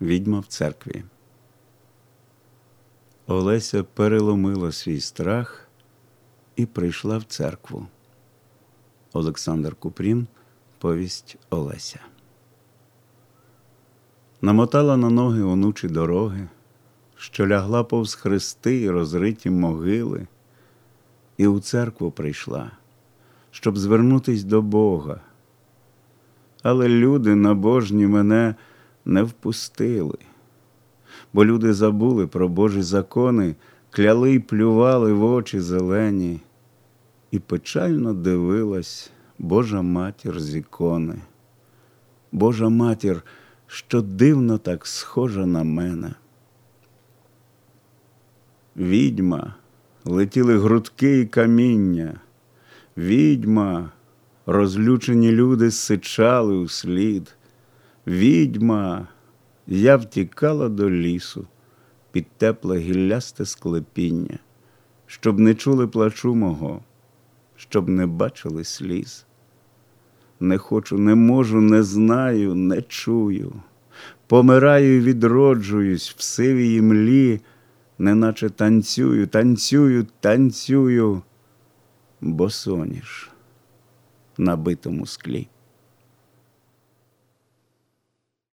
Відьма в церкві. Олеся переломила свій страх і прийшла в церкву. Олександр Купрін, повість Олеся. Намотала на ноги онучі дороги, що лягла повз хрести і розриті могили, і у церкву прийшла, щоб звернутись до Бога. Але люди набожні мене не впустили, бо люди забули про Божі закони, кляли й плювали в очі зелені, і печально дивилась Божа матір з ікони. Божа матір, що дивно так схожа на мене. Відьма, летіли грудки і каміння, відьма, розлючені люди сичали у слід. Відьма, я втікала до лісу під тепле гіллясте склепіння, щоб не чули плачу мого, щоб не бачили сліз. Не хочу, не можу, не знаю, не чую. Помираю і відроджуюсь в сивій млі, неначе танцюю, танцюю, танцюю, босоніж на битому склі.